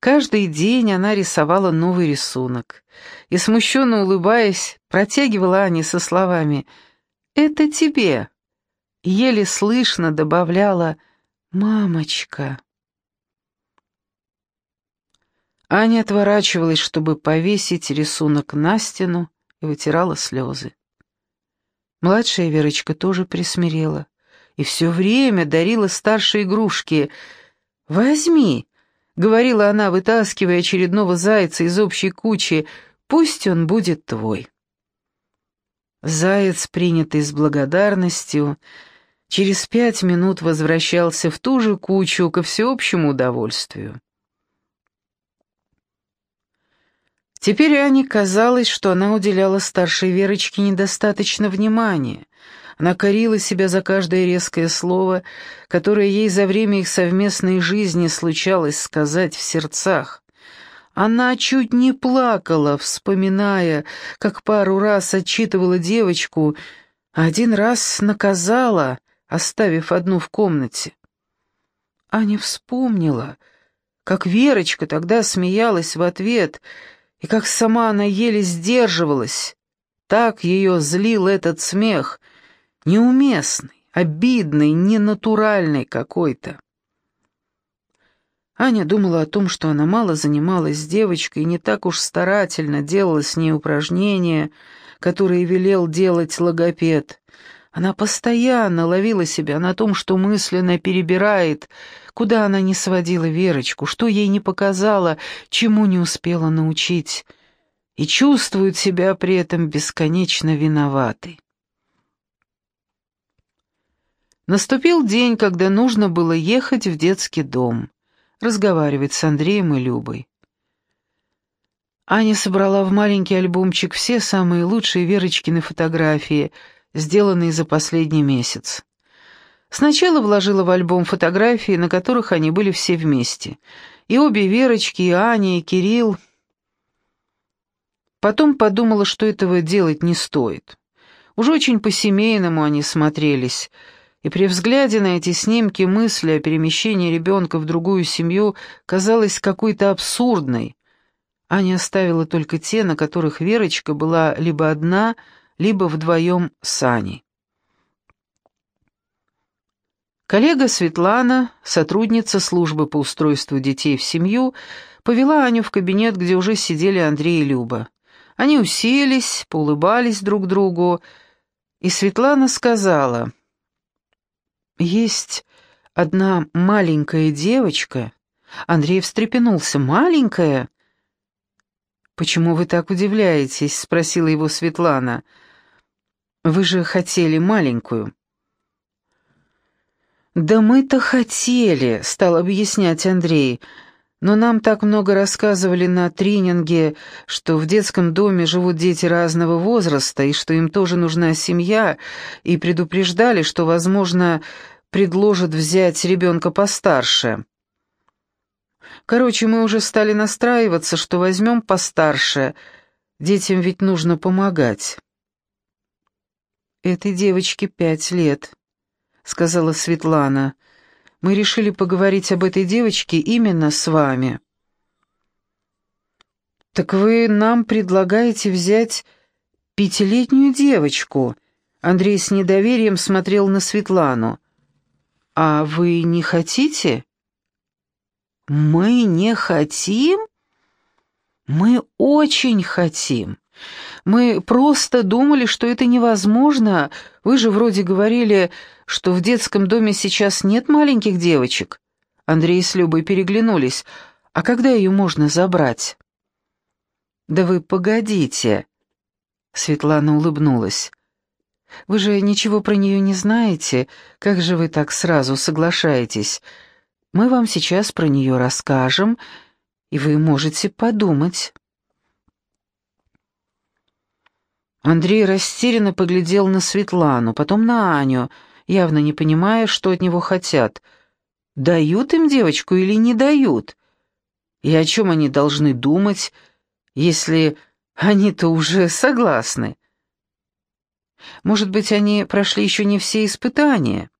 Каждый день она рисовала новый рисунок и, смущенно улыбаясь, протягивала Ане со словами «Это тебе». Еле слышно добавляла «Мамочка». Аня отворачивалась, чтобы повесить рисунок на стену, и вытирала слезы. Младшая Верочка тоже присмирела и все время дарила старшие игрушки. «Возьми», — говорила она, вытаскивая очередного зайца из общей кучи, — «пусть он будет твой». Заяц, принятый с благодарностью, через пять минут возвращался в ту же кучу ко всеобщему удовольствию. Теперь Ане казалось, что она уделяла старшей Верочке недостаточно внимания. Она корила себя за каждое резкое слово, которое ей за время их совместной жизни случалось сказать в сердцах. Она чуть не плакала, вспоминая, как пару раз отчитывала девочку, а один раз наказала, оставив одну в комнате. Аня вспомнила, как Верочка тогда смеялась в ответ — и как сама она еле сдерживалась. Так ее злил этот смех, неуместный, обидный, ненатуральный какой-то. Аня думала о том, что она мало занималась с девочкой и не так уж старательно делала с ней упражнения, которые велел делать логопед. Она постоянно ловила себя на том, что мысленно перебирает, куда она не сводила Верочку, что ей не показала, чему не успела научить, и чувствует себя при этом бесконечно виноватой. Наступил день, когда нужно было ехать в детский дом, разговаривать с Андреем и Любой. Аня собрала в маленький альбомчик все самые лучшие Верочкины фотографии — сделанные за последний месяц. Сначала вложила в альбом фотографии, на которых они были все вместе. И обе Верочки, и Аня, и Кирилл. Потом подумала, что этого делать не стоит. Уже очень по-семейному они смотрелись, и при взгляде на эти снимки мысли о перемещении ребенка в другую семью казалась какой-то абсурдной. Аня оставила только те, на которых Верочка была либо одна, либо вдвоем с Аней. Коллега Светлана, сотрудница службы по устройству детей в семью, повела Аню в кабинет, где уже сидели Андрей и Люба. Они уселись, поулыбались друг другу, и Светлана сказала, «Есть одна маленькая девочка». Андрей встрепенулся. «Маленькая?» «Почему вы так удивляетесь?» — спросила его Светлана. Вы же хотели маленькую». «Да мы-то хотели», — стал объяснять Андрей. «Но нам так много рассказывали на тренинге, что в детском доме живут дети разного возраста, и что им тоже нужна семья, и предупреждали, что, возможно, предложат взять ребенка постарше». Короче, мы уже стали настраиваться, что возьмем постарше. Детям ведь нужно помогать. «Этой девочке пять лет», — сказала Светлана. «Мы решили поговорить об этой девочке именно с вами». «Так вы нам предлагаете взять пятилетнюю девочку?» Андрей с недоверием смотрел на Светлану. «А вы не хотите?» «Мы не хотим?» «Мы очень хотим. Мы просто думали, что это невозможно. Вы же вроде говорили, что в детском доме сейчас нет маленьких девочек». Андрей с Любой переглянулись. «А когда ее можно забрать?» «Да вы погодите!» Светлана улыбнулась. «Вы же ничего про нее не знаете. Как же вы так сразу соглашаетесь? Мы вам сейчас про нее расскажем, и вы можете подумать». Андрей растерянно поглядел на Светлану, потом на Аню, явно не понимая, что от него хотят. Дают им девочку или не дают? И о чем они должны думать, если они-то уже согласны? Может быть, они прошли еще не все испытания?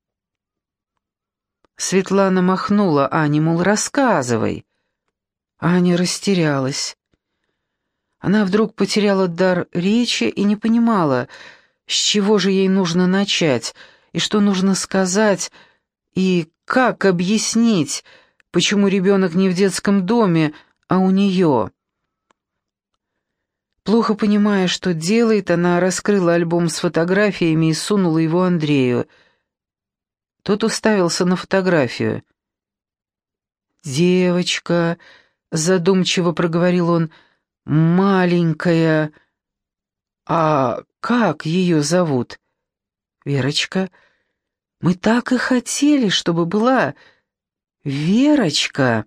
Светлана махнула Ане, мол, рассказывай. Аня растерялась. Она вдруг потеряла дар речи и не понимала, с чего же ей нужно начать, и что нужно сказать, и как объяснить, почему ребенок не в детском доме, а у нее. Плохо понимая, что делает, она раскрыла альбом с фотографиями и сунула его Андрею. Тот уставился на фотографию. «Девочка», — задумчиво проговорил он, — «маленькая». «А как ее зовут?» «Верочка. Мы так и хотели, чтобы была Верочка».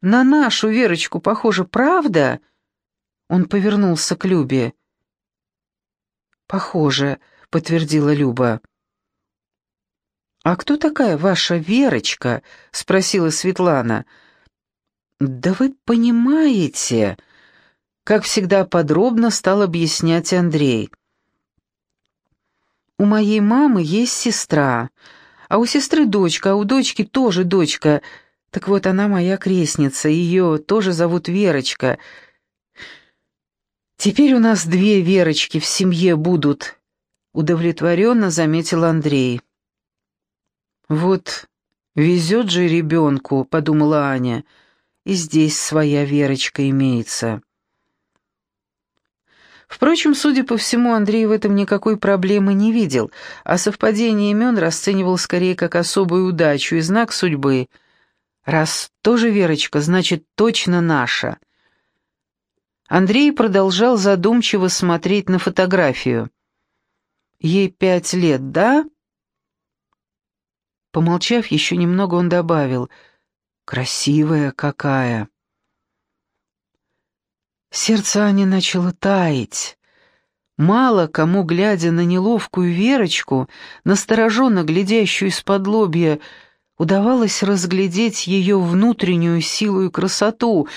«На нашу Верочку похоже, правда?» Он повернулся к Любе. «Похоже», — подтвердила Люба. «А кто такая ваша Верочка?» — спросила Светлана. «Да вы понимаете...» Как всегда подробно стал объяснять Андрей. «У моей мамы есть сестра, а у сестры дочка, а у дочки тоже дочка. Так вот, она моя крестница, ее тоже зовут Верочка. Теперь у нас две Верочки в семье будут», — удовлетворенно заметил Андрей. «Вот везет же ребенку», — подумала Аня, — «и здесь своя Верочка имеется». Впрочем, судя по всему, Андрей в этом никакой проблемы не видел, а совпадение имен расценивал скорее как особую удачу и знак судьбы. Раз тоже Верочка, значит, точно наша. Андрей продолжал задумчиво смотреть на фотографию. «Ей пять лет, да?» Помолчав еще немного, он добавил, «Красивая какая!» Сердце Ани начало таять. Мало кому, глядя на неловкую Верочку, настороженно глядящую из-под лобья, удавалось разглядеть ее внутреннюю силу и красоту,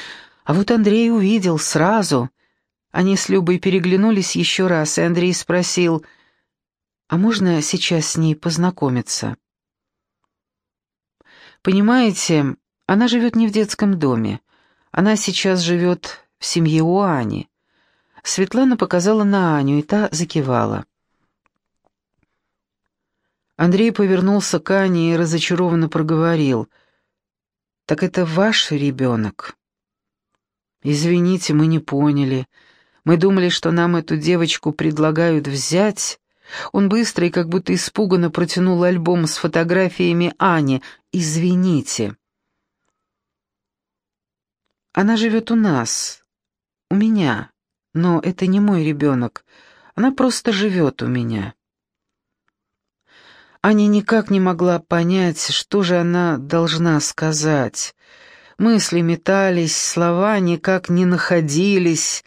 а вот Андрей увидел сразу. Они с Любой переглянулись еще раз, и Андрей спросил, «А можно сейчас с ней познакомиться?» Понимаете, она живет не в детском доме. Она сейчас живет в семье у Ани. Светлана показала на Аню, и та закивала. Андрей повернулся к Ане и разочарованно проговорил. «Так это ваш ребенок?» «Извините, мы не поняли. Мы думали, что нам эту девочку предлагают взять». Он быстро и как будто испуганно протянул альбом с фотографиями Ани. «Извините». «Она живет у нас, у меня, но это не мой ребенок. Она просто живет у меня». Аня никак не могла понять, что же она должна сказать. Мысли метались, слова никак не находились.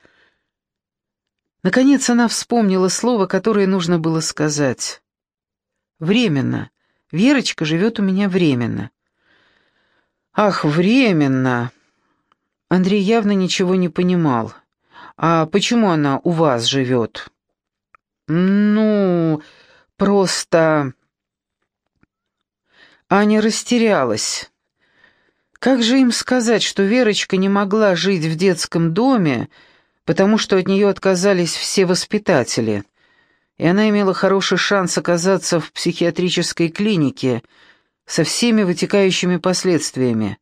Наконец она вспомнила слово, которое нужно было сказать. «Временно. Верочка живет у меня временно». «Ах, временно!» Андрей явно ничего не понимал. «А почему она у вас живет?» «Ну, просто...» Аня растерялась. Как же им сказать, что Верочка не могла жить в детском доме, потому что от нее отказались все воспитатели, и она имела хороший шанс оказаться в психиатрической клинике со всеми вытекающими последствиями?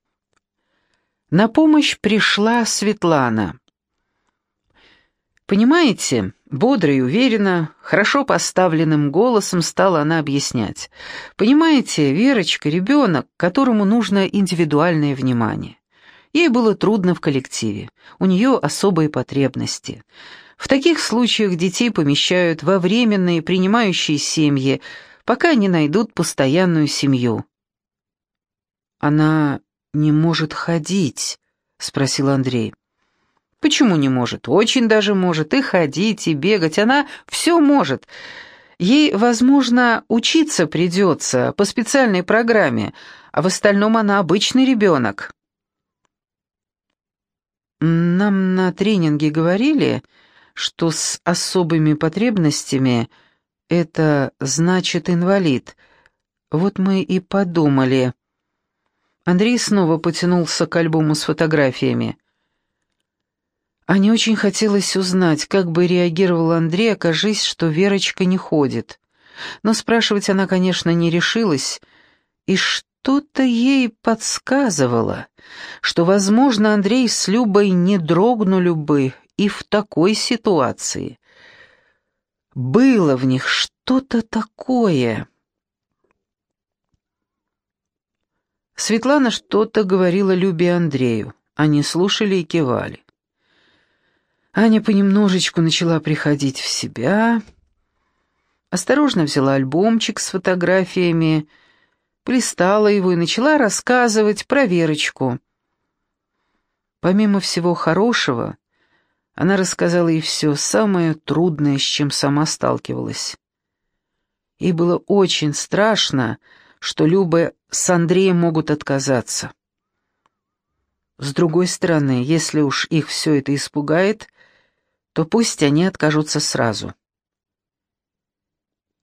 На помощь пришла Светлана. Понимаете, бодро и уверенно, хорошо поставленным голосом стала она объяснять. Понимаете, Верочка — ребенок, которому нужно индивидуальное внимание. Ей было трудно в коллективе, у нее особые потребности. В таких случаях детей помещают во временные принимающие семьи, пока не найдут постоянную семью. Она не может ходить?» — спросил Андрей. «Почему не может? Очень даже может. И ходить, и бегать. Она все может. Ей, возможно, учиться придется по специальной программе, а в остальном она обычный ребенок». «Нам на тренинге говорили, что с особыми потребностями это значит инвалид. Вот мы и подумали». Андрей снова потянулся к альбому с фотографиями. Ане очень хотелось узнать, как бы реагировал Андрей, окажись, что Верочка не ходит. Но спрашивать она, конечно, не решилась, и что-то ей подсказывало, что, возможно, Андрей с Любой не дрогнули бы и в такой ситуации. Было в них что-то такое. Светлана что-то говорила Любе Андрею. Они слушали и кивали. Аня понемножечку начала приходить в себя, осторожно взяла альбомчик с фотографиями, плестала его и начала рассказывать про Верочку. Помимо всего хорошего, она рассказала ей все самое трудное, с чем сама сталкивалась. Ей было очень страшно, что Люба с Андреем могут отказаться. С другой стороны, если уж их все это испугает, то пусть они откажутся сразу.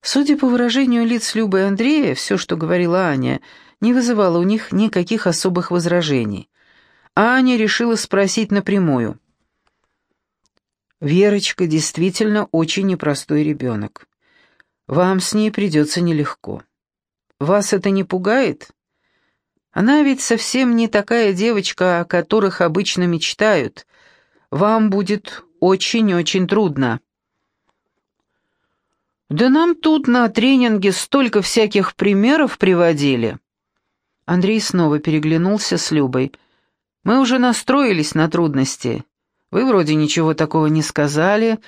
Судя по выражению лиц Любы и Андрея, все, что говорила Аня, не вызывало у них никаких особых возражений. А Аня решила спросить напрямую. «Верочка действительно очень непростой ребенок. Вам с ней придется нелегко. Вас это не пугает? Она ведь совсем не такая девочка, о которых обычно мечтают. Вам будет очень-очень трудно». «Да нам тут на тренинге столько всяких примеров приводили». Андрей снова переглянулся с Любой. «Мы уже настроились на трудности. Вы вроде ничего такого не сказали.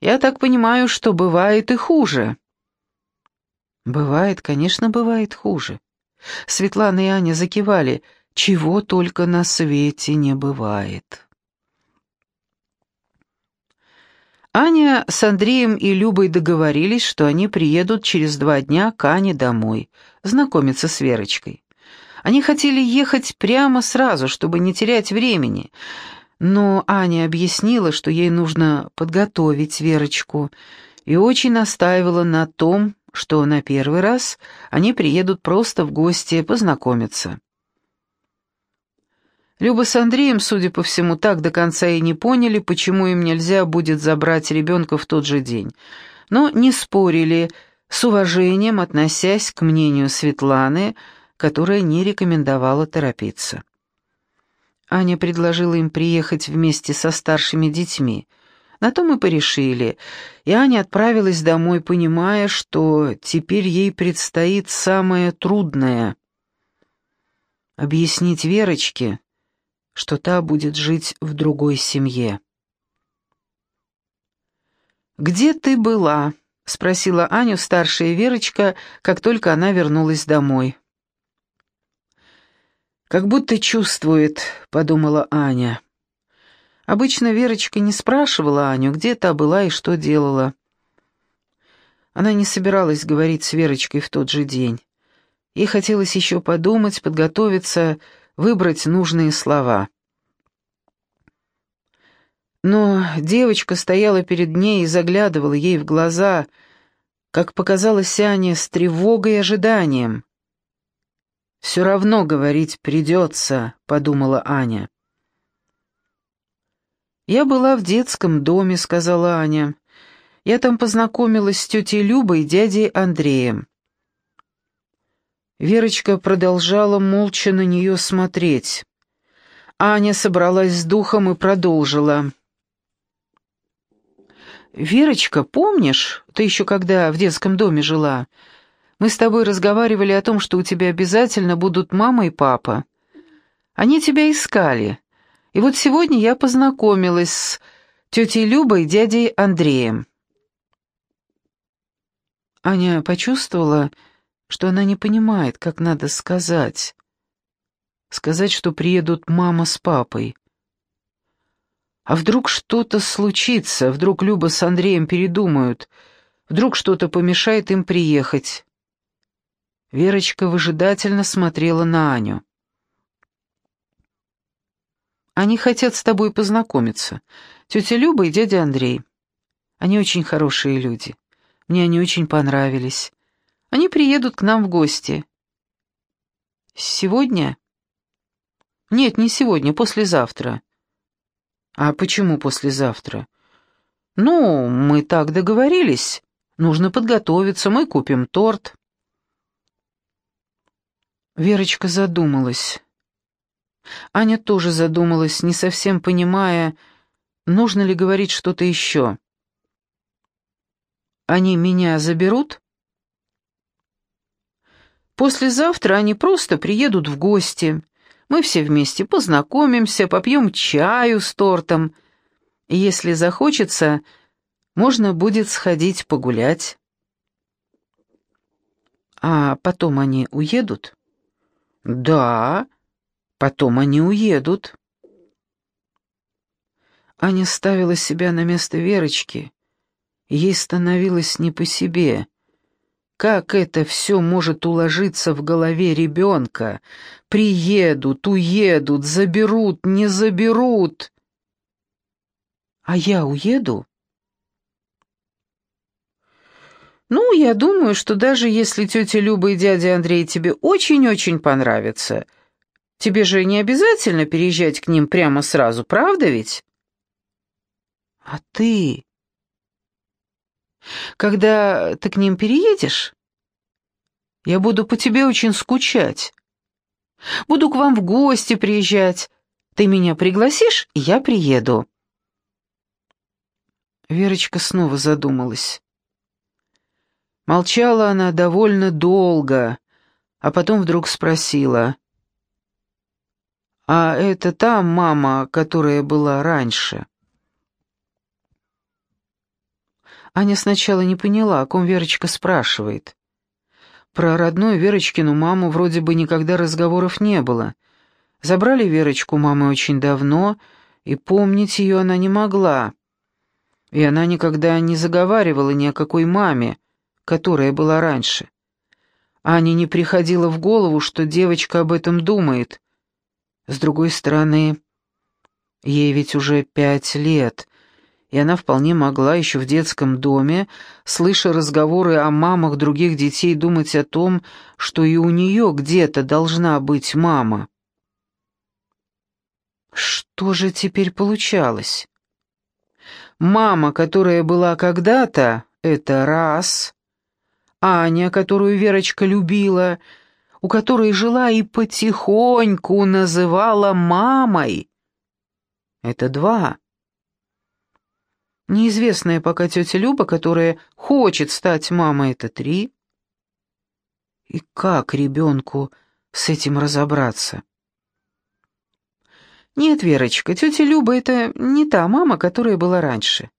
Я так понимаю, что бывает и хуже». Бывает, конечно, бывает хуже. Светлана и Аня закивали, чего только на свете не бывает. Аня с Андреем и Любой договорились, что они приедут через два дня к Ане домой, знакомиться с Верочкой. Они хотели ехать прямо сразу, чтобы не терять времени, но Аня объяснила, что ей нужно подготовить Верочку, и очень настаивала на том, что на первый раз они приедут просто в гости познакомиться. Люба с Андреем, судя по всему, так до конца и не поняли, почему им нельзя будет забрать ребенка в тот же день, но не спорили, с уважением относясь к мнению Светланы, которая не рекомендовала торопиться. Аня предложила им приехать вместе со старшими детьми — на то мы порешили, и Аня отправилась домой, понимая, что теперь ей предстоит самое трудное — объяснить Верочке, что та будет жить в другой семье. «Где ты была?» — спросила Аню старшая Верочка, как только она вернулась домой. «Как будто чувствует», — подумала Аня. Обычно Верочка не спрашивала Аню, где та была и что делала. Она не собиралась говорить с Верочкой в тот же день. Ей хотелось еще подумать, подготовиться, выбрать нужные слова. Но девочка стояла перед ней и заглядывала ей в глаза, как показалось Ане, с тревогой и ожиданием. «Все равно говорить придется», — подумала Аня. «Я была в детском доме», — сказала Аня. «Я там познакомилась с тетей Любой и дядей Андреем». Верочка продолжала молча на нее смотреть. Аня собралась с духом и продолжила. «Верочка, помнишь, ты еще когда в детском доме жила, мы с тобой разговаривали о том, что у тебя обязательно будут мама и папа. Они тебя искали. И вот сегодня я познакомилась с тетей Любой и дядей Андреем. Аня почувствовала, что она не понимает, как надо сказать. Сказать, что приедут мама с папой. А вдруг что-то случится, вдруг Люба с Андреем передумают, вдруг что-то помешает им приехать. Верочка выжидательно смотрела на Аню. Они хотят с тобой познакомиться. Тетя Люба и дядя Андрей. Они очень хорошие люди. Мне они очень понравились. Они приедут к нам в гости. Сегодня? «Нет, не сегодня, послезавтра». «А почему послезавтра?» «Ну, мы так договорились. Нужно подготовиться, мы купим торт». Верочка задумалась. Аня тоже задумалась, не совсем понимая, нужно ли говорить что-то еще. «Они меня заберут?» «Послезавтра они просто приедут в гости. Мы все вместе познакомимся, попьем чаю с тортом. Если захочется, можно будет сходить погулять». «А потом они уедут?» «Да, потом они уедут». Аня ставила себя на место Верочки. Ей становилось не по себе. Как это все может уложиться в голове ребенка? Приедут, уедут, заберут, не заберут. А я уеду? «Ну, я думаю, что даже если тетя Люба и дядя Андрей тебе очень-очень понравятся, тебе же не обязательно переезжать к ним прямо сразу, правда ведь?» «А ты...» «Когда ты к ним переедешь, я буду по тебе очень скучать. Буду к вам в гости приезжать. Ты меня пригласишь, и я приеду». Верочка снова задумалась. Молчала она довольно долго, а потом вдруг спросила. «А это та мама, которая была раньше?» Аня сначала не поняла, о ком Верочка спрашивает. Про родную Верочкину маму вроде бы никогда разговоров не было. Забрали Верочку мамы очень давно, и помнить ее она не могла. И она никогда не заговаривала ни о какой маме, которая была раньше. Ане не приходило в голову, что девочка об этом думает. С другой стороны, ей ведь уже пять лет, и она вполне могла еще в детском доме, слыша разговоры о мамах других детей, думать о том, что и у нее где-то должна быть мама. Что же теперь получалось? Мама, которая была когда-то, это раз, Аня, которую Верочка любила, у которой жила и потихоньку называла мамой. Это два. Неизвестная пока тетя Люба, которая хочет стать мамой, это три. И как ребенку с этим разобраться? Нет, Верочка, тетя Люба — это не та мама, которая была раньше.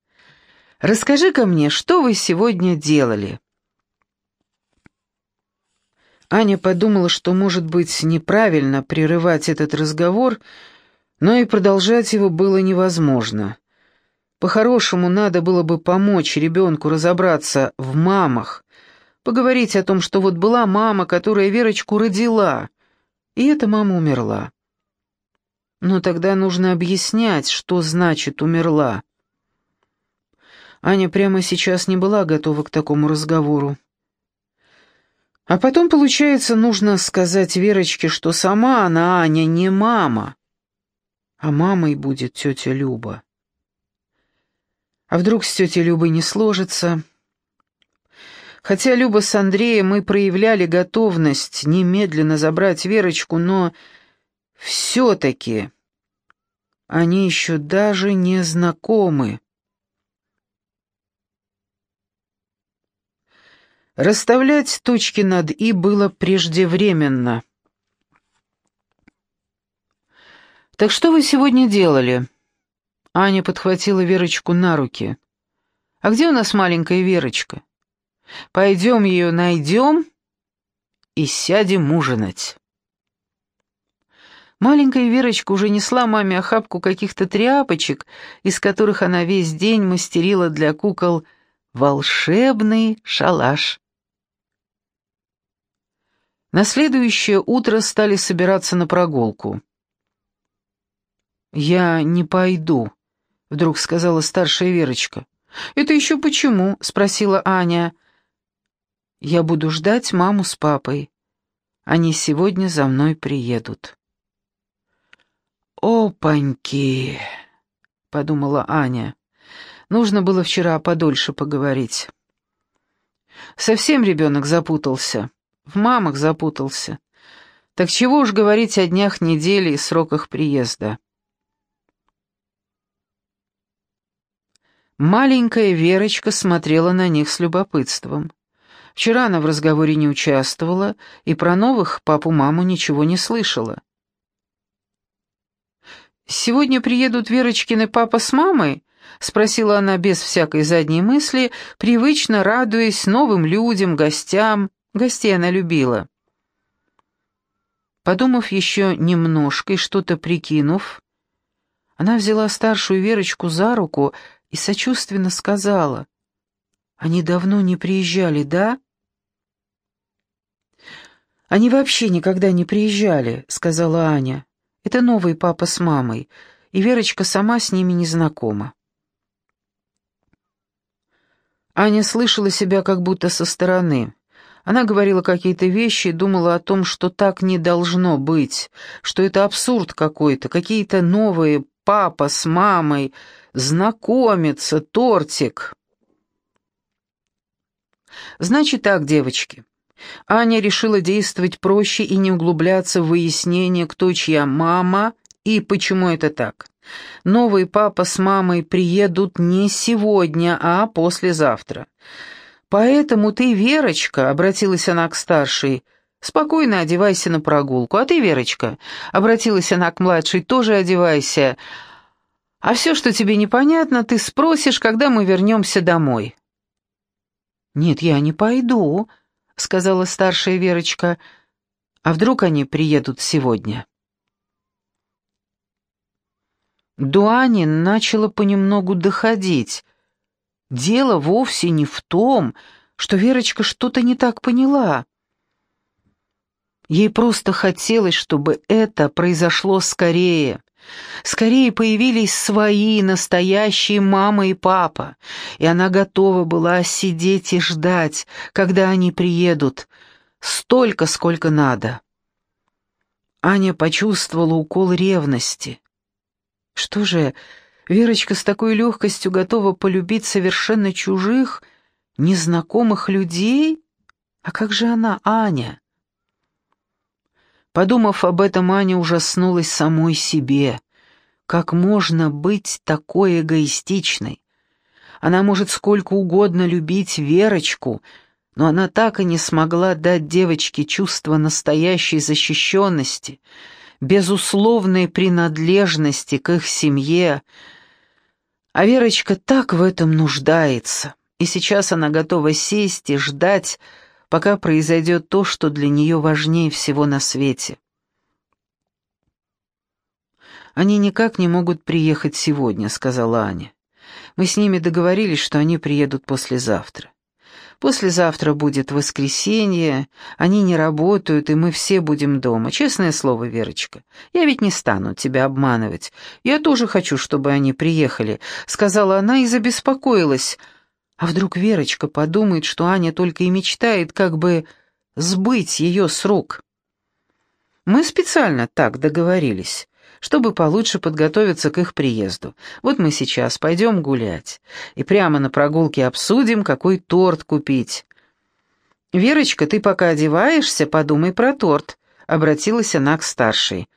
Расскажи-ка мне, что вы сегодня делали?» Аня подумала, что, может быть, неправильно прерывать этот разговор, но и продолжать его было невозможно. По-хорошему, надо было бы помочь ребенку разобраться в мамах, поговорить о том, что вот была мама, которая Верочку родила, и эта мама умерла. Но тогда нужно объяснять, что значит «умерла». Аня прямо сейчас не была готова к такому разговору. А потом, получается, нужно сказать Верочке, что сама она, Аня, не мама, а мамой будет тетя Люба. А вдруг с тетей Любой не сложится? Хотя Люба с Андреем мы проявляли готовность немедленно забрать Верочку, но все-таки они еще даже не знакомы. Расставлять точки над «и» было преждевременно. «Так что вы сегодня делали?» Аня подхватила Верочку на руки. «А где у нас маленькая Верочка? Пойдем ее найдем и сядем ужинать». Маленькая Верочка уже несла маме охапку каких-то тряпочек, из которых она весь день мастерила для кукол волшебный шалаш. На следующее утро стали собираться на прогулку. «Я не пойду», — вдруг сказала старшая Верочка. «Это еще почему?» — спросила Аня. «Я буду ждать маму с папой. Они сегодня за мной приедут». «Опаньки!» — подумала Аня. «Нужно было вчера подольше поговорить». Совсем ребенок запутался, в мамах запутался. Так чего уж говорить о днях недели и сроках приезда. Маленькая Верочка смотрела на них с любопытством. Вчера она в разговоре не участвовала и про новых папу-маму ничего не слышала. «Сегодня приедут Верочкины папа с мамой?» — спросила она без всякой задней мысли, привычно радуясь новым людям, гостям. Гостей она любила. Подумав еще немножко и что-то прикинув, она взяла старшую Верочку за руку и сочувственно сказала, «Они давно не приезжали, да?» «Они вообще никогда не приезжали», — сказала Аня. «Это новый папа с мамой, и Верочка сама с ними не знакома». Аня слышала себя как будто со стороны. Она говорила какие-то вещи и думала о том, что так не должно быть, что это абсурд какой-то, какие-то новые папа с мамой, знакомиться, тортик. Значит так, девочки. Аня решила действовать проще и не углубляться в выяснение, кто чья мама и почему это так. Новый папа с мамой приедут не сегодня, а послезавтра. Поэтому ты, Верочка, — обратилась она к старшей, — спокойно одевайся на прогулку. А ты, Верочка, — обратилась она к младшей, — тоже одевайся. А все, что тебе непонятно, ты спросишь, когда мы вернемся домой. «Нет, я не пойду», — сказала старшая Верочка. «А вдруг они приедут сегодня?» Дуанин начало понемногу доходить. Дело вовсе не в том, что Верочка что-то не так поняла. Ей просто хотелось, чтобы это произошло скорее. Скорее появились свои, настоящие мама и папа, и она готова была сидеть и ждать, когда они приедут, столько, сколько надо. Аня почувствовала укол ревности. Что же, Верочка с такой легкостью готова полюбить совершенно чужих, незнакомых людей? А как же она, Аня? Подумав об этом, Аня ужаснулась самой себе. Как можно быть такой эгоистичной? Она может сколько угодно любить Верочку, но она так и не смогла дать девочке чувство настоящей защищенности — безусловной принадлежности к их семье. А Верочка так в этом нуждается, и сейчас она готова сесть и ждать, пока произойдет то, что для нее важнее всего на свете. «Они никак не могут приехать сегодня», — сказала Аня. «Мы с ними договорились, что они приедут послезавтра. Послезавтра будет воскресенье, они не работают, и мы все будем дома. Честное слово, Верочка, я ведь не стану тебя обманывать. Я тоже хочу, чтобы они приехали», — сказала она и забеспокоилась. А вдруг Верочка подумает, что Аня только и мечтает как бы сбыть ее с рук. Мы специально так договорились чтобы получше подготовиться к их приезду. Вот мы сейчас пойдем гулять и прямо на прогулке обсудим, какой торт купить. «Верочка, ты пока одеваешься, подумай про торт», — обратилась она к старшей.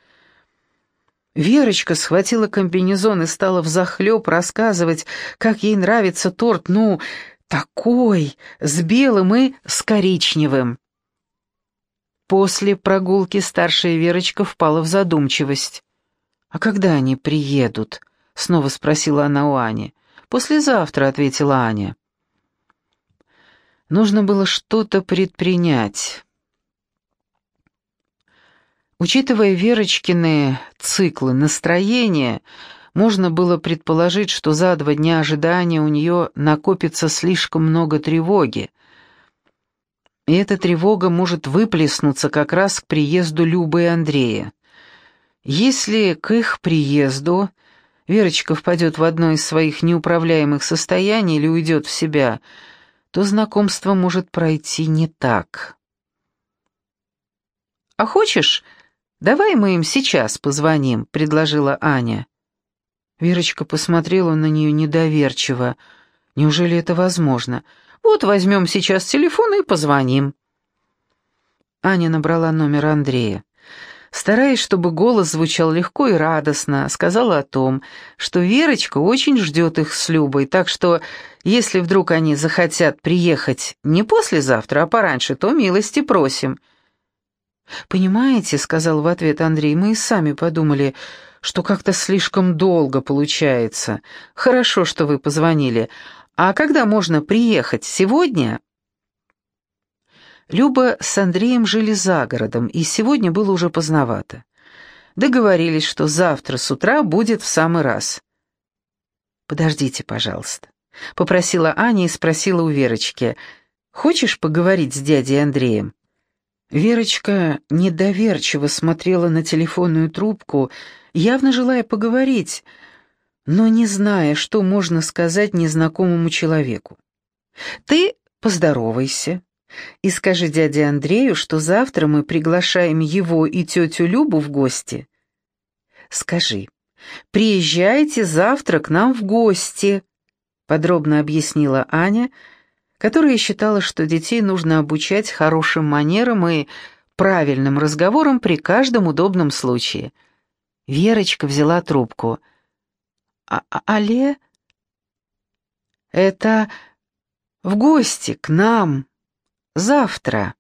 Верочка схватила комбинезон и стала взахлеб рассказывать, как ей нравится торт, ну, такой, с белым и с коричневым. После прогулки старшая Верочка впала в задумчивость. «А когда они приедут?» — снова спросила она у Ани. «Послезавтра», — ответила Аня. Нужно было что-то предпринять. Учитывая Верочкины циклы настроения, можно было предположить, что за два дня ожидания у нее накопится слишком много тревоги. И эта тревога может выплеснуться как раз к приезду Любы и Андрея. Если к их приезду Верочка впадет в одно из своих неуправляемых состояний или уйдет в себя, то знакомство может пройти не так. «А хочешь, «Давай мы им сейчас позвоним», — предложила Аня. Верочка посмотрела на нее недоверчиво. «Неужели это возможно? Вот возьмем сейчас телефон и позвоним». Аня набрала номер Андрея. Стараясь, чтобы голос звучал легко и радостно, сказала о том, что Верочка очень ждет их с Любой, так что, если вдруг они захотят приехать не послезавтра, а пораньше, то милости просим. «Понимаете», — сказал в ответ Андрей, — «мы и сами подумали, что как-то слишком долго получается. Хорошо, что вы позвонили. А когда можно приехать? Сегодня?» Люба с Андреем жили за городом, и сегодня было уже поздновато. Договорились, что завтра с утра будет в самый раз. «Подождите, пожалуйста», — попросила Аня и спросила у Верочки, «Хочешь поговорить с дядей Андреем?» Верочка недоверчиво смотрела на телефонную трубку, явно желая поговорить, но не зная, что можно сказать незнакомому человеку. «Ты поздоровайся и скажи дяде Андрею, что завтра мы приглашаем его и тетю Любу в гости. Скажи, приезжайте завтра к нам в гости», — подробно объяснила Аня, — которая считала, что детей нужно обучать хорошим манерам и правильным разговорам при каждом удобном случае. Верочка взяла трубку. «А «Але?» «Это в гости к нам. Завтра».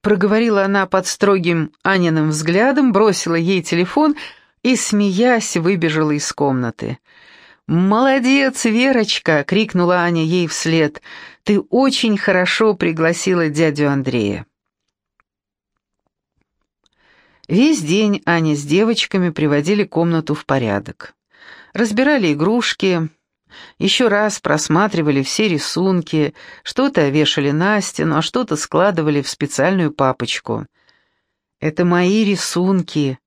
Проговорила она под строгим Аниным взглядом, бросила ей телефон и, смеясь, выбежала из комнаты. «Молодец, Верочка!» — крикнула Аня ей вслед. «Ты очень хорошо пригласила дядю Андрея». Весь день Аня с девочками приводили комнату в порядок. Разбирали игрушки, еще раз просматривали все рисунки, что-то вешали на стену, а что-то складывали в специальную папочку. «Это мои рисунки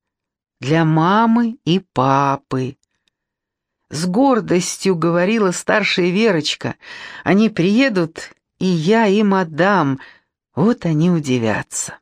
для мамы и папы», с гордостью говорила старшая Верочка. Они приедут, и я им отдам. Вот они удивятся.